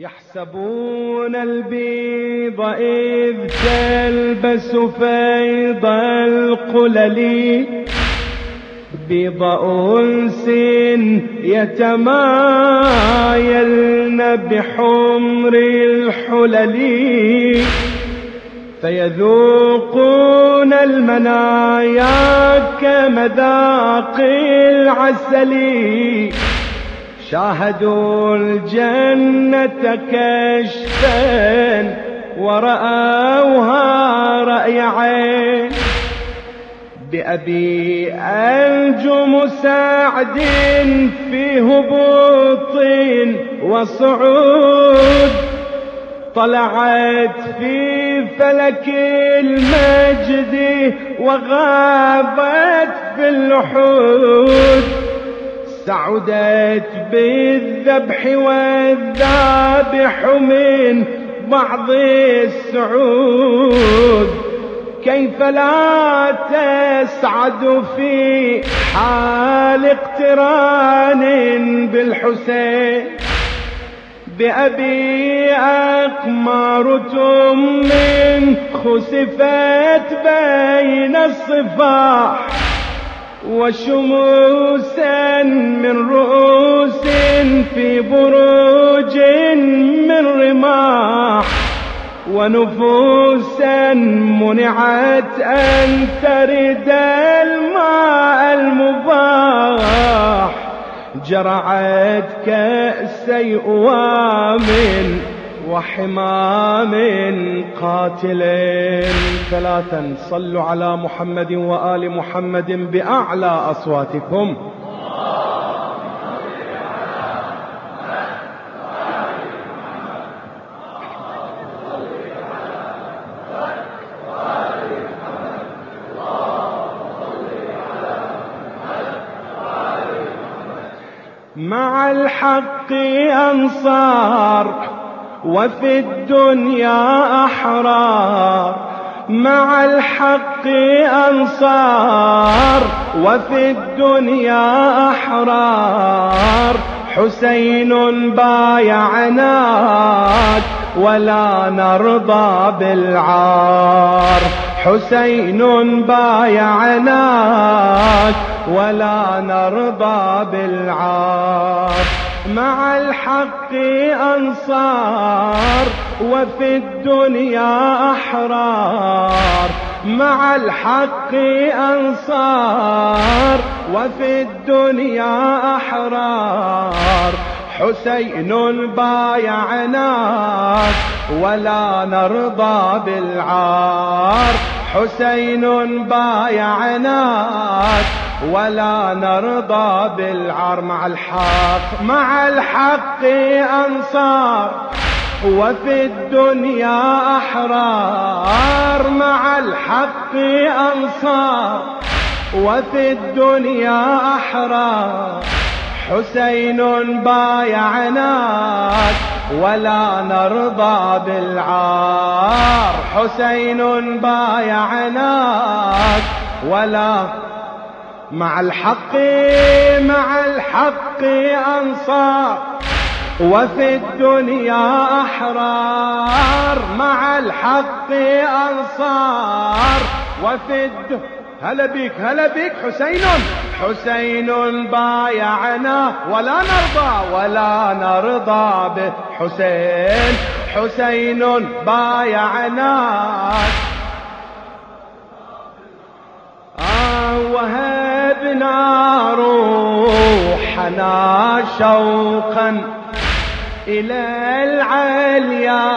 يحسبون البيض إذ تلبس فيض القلل. بيض أنس يتمايلن بحمر الحلل. فيذوقون المنايا كمذاق العسل. شاهدوا الجنة كشفا ورأوها رأي عين. بأبي أنجم سعد في هبوط وصعود طلعت في فلك المجد وغابت في اللحود سعدت بالذبح والذابح من بعض السعود. كيف لا تسعد في حال اقتران بالحسين؟ بأبي أقمار من خسفت بين الصفاح. وشموسا من رؤوس في بروج من رماح ونفوسا منعت أن ترد الماء المباح جرعت كأسي أوام وحمام قاتل. ثلاثا صلوا على محمد وآل محمد بأعلى أصواتكم. مع الحق أنصار. وفي الدنيا أحرار مع الحق أنصار. وفي الدنيا أحرار حسين بايعناك ولا نرضى بالعار. حسين بايعناك ولا نرضى بالعار. مع الحق أنصار وفي الدنيا أحرار. مع الحق أنصار وفي الدنيا أحرار. حسين بايعناك ولا نرضى بالعار. حسين بايعناك ولا نرضى بالعار مع الحق. مع الحق أنصار وفي الدنيا أحرار. مع الحق أنصار وفي الدنيا أحرار. حسين بايعناك ولا نرضى بالعار. حسين بايعناك ولا مع الحق مع الحق أنصار. وفي الدنيا أحرار مع الحق أنصار. وفي الدنيا هلا بيك هلا بيك حسين. حسين بايعنا ولا نرضى ولا نرضى بحسين حسين بايعناك آه وهبنا روحنا شوقا إلى العليا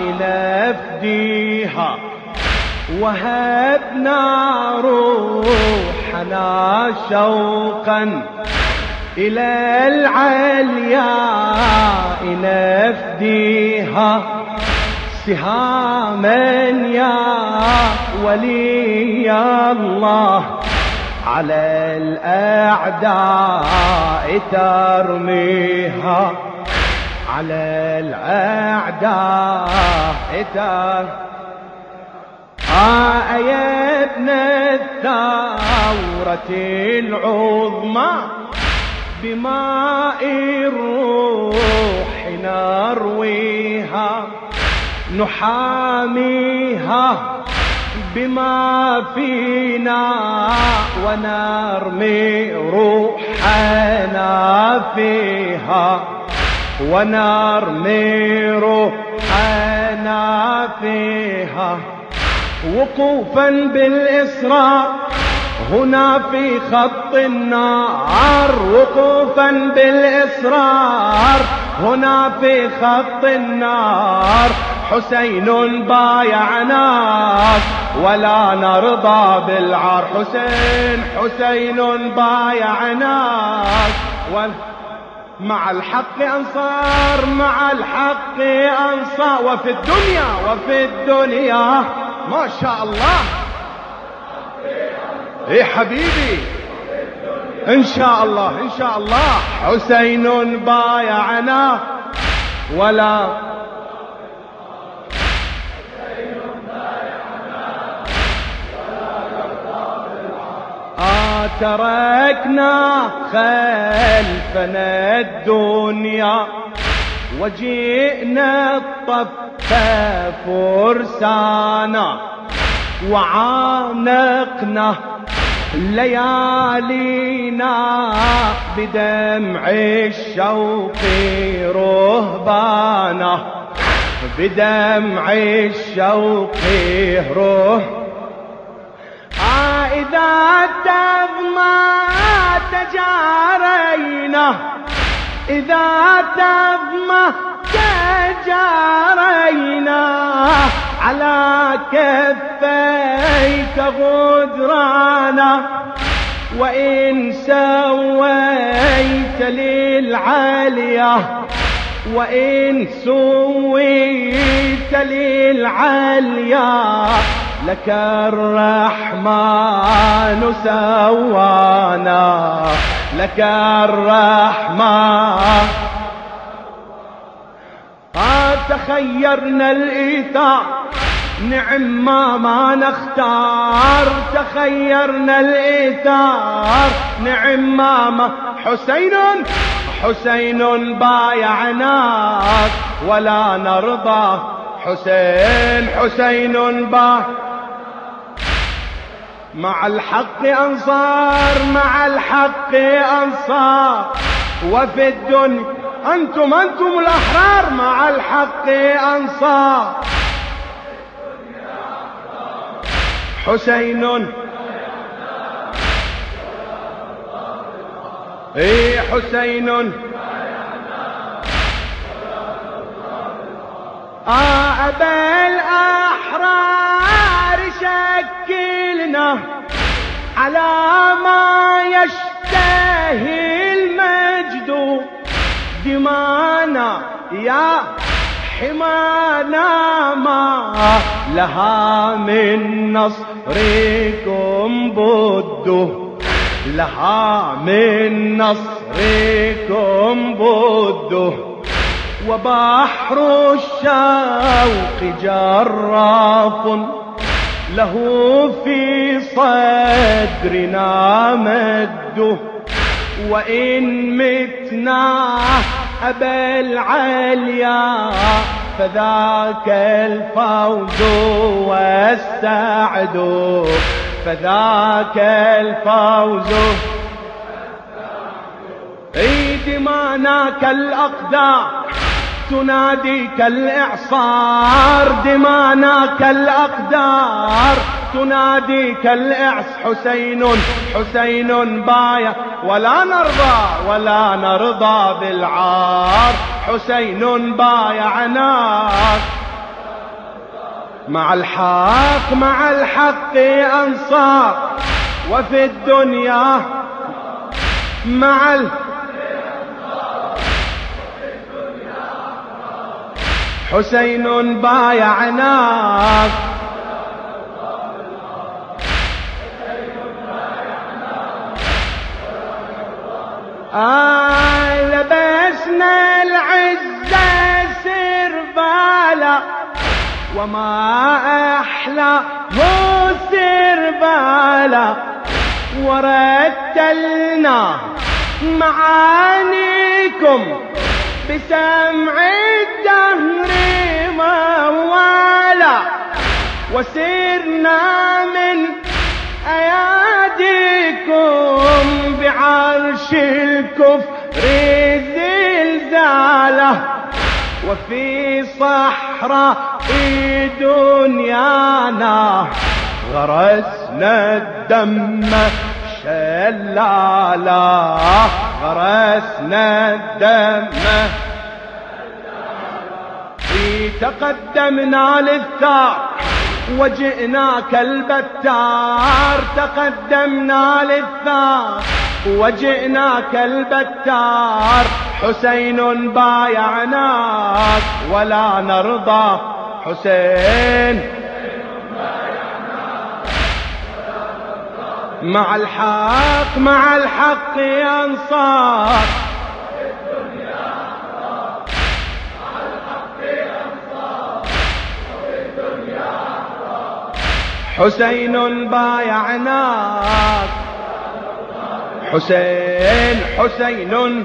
إلى فديها وهبنا روحنا شوقا إلى العليا إلى فديها سهاما يا ولي الله على الأعداء ترميها. على الأعداء ترميها. آه يا ابن الثورة العظمى بماء الروح نرويها نحاميها. بما فينا ونرمي روحنا فيها ونرمي روحنا فيها وقوفا بالإصرار هنا في خط النار وقوفا بالإصرار هنا في خط النار حسين بايعناك ولا نرضى بالعار. حسين حسين بايعناك مع الحق أنصار مع الحق أنصار. وفي الدنيا وفي الدنيا. ما شاء الله. إيه حبيبي؟ إن شاء الله إن شاء الله. حسين بايعنا. ولا تركنا خلفنا الدنيا وجئنا الطف فرسانا وعانقنا ليالينا بدمع الشوق رهبانا بدمع الشوق آه إذا تظما تجارينا. إذا تظما تجارينا. على كفيك غدرانا. وإن سويت للعالية. وإن سويت للعالية. لك الرحمن سوانا لك الرحمن. تخيرنا الإيثار؟ نعم ما ما نختار. تخيرنا الإيثار؟ نعم ما ما. حسين حسين بايعناك ولا نرضى. حسين حسين با مع الحق أنصار مع الحق أنصار. وفي الدنيا أنتم أنتم الأحرار مع الحق أنصار. حسين. اي حسين. آه أبا الأحرار. شكلنا على ما يشتهي المجد. دمانا يا حمانا ما لها من نصركم بد. لها من نصركم بد. وبحر الشوق جراف له في صدرنا مده وإن متنا أبا العليا فذاك الفوز والسعد. فذاك الفوز. اي دماناك الأقدار تناديك الإعصار دماناك الأقدار تناديك الإعص حسين حسين بايا ولا نرضى ولا نرضى بالعار. حسين بايعناك مع الحق مع الحق أنصار. وفي الدنيا مع الحق حسين بايعناك آه لبسنا العزة سربالا وما أحلى هو سربالا ورتلنا معانيكم بسمع الدهر موالى وسرنا من أياديكم بعرش الكفر زلزالة. وفي صحراء دنيانا غرسنا الدم شلالا غرسنا الدم تقدمنا للثار وجئناك البتار تقدمنا للثار وجئناك البتار حسين بايعناك ولا نرضى. حسين مع الحق مع الحق ينصار. حسين بايعناك حسين حسين.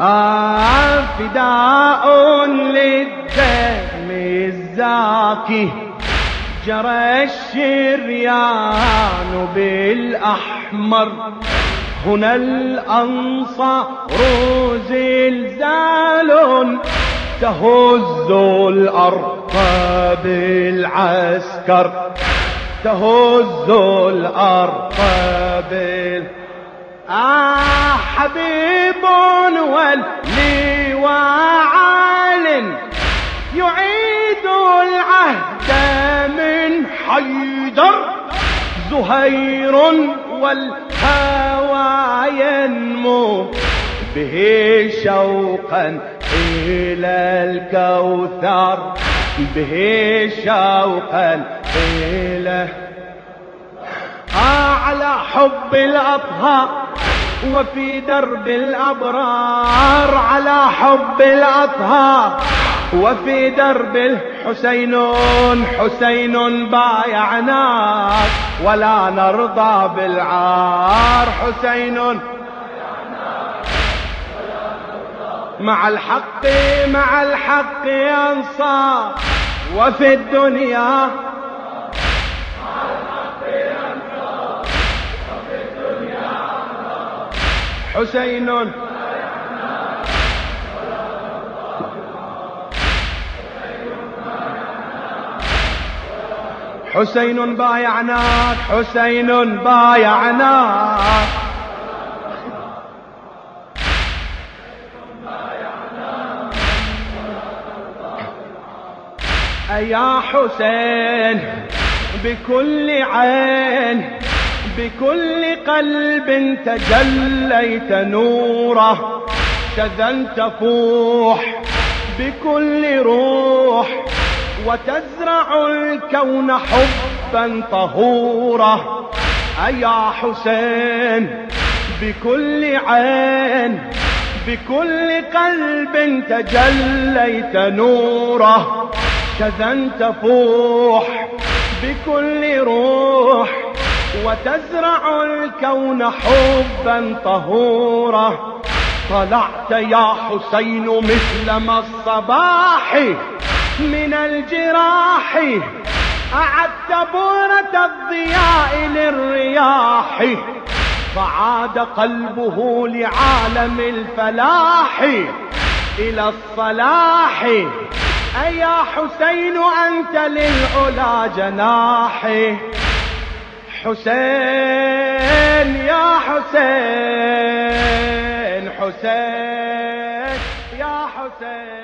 آه فداء للدم الزاكي جرى الشريان بالأحمر. هنا الأنصار زلزال تهز الأرض. بالعسكر تهز الأرض بال آه حبيب واللي وعال يعيد العهد من حيدر زهير والهوى ينمو به شوقا إلى الكوثر. به شوقا إلى على حب الأطهار وفي درب الأبرار. على حب الأطهار وفي درب الحسين حسين بايعناك ولا نرضى بالعار. حسين مع الحق مع الحق ينصار وفي الدنيا حسين. حسين بايعناك حسين بايعناك يا حسين بكل عين بكل قلب تجليت نوره شذا تفوح بكل روح وتزرع الكون حبا طهورا أيا حسين بكل عين بكل قلب تجليت نوره. شذا تفوح بكل روح وتزرع الكون حبا طهورا. طلعت يا حسين مثل ما الصباح من الجراح أعدت بورة الضياء للرياح. فعاد قلبه لعالم الفلاح إلى الصلاح. أيا حسين أنت للعلا جناح حسين يا حسين حسين يا حسين.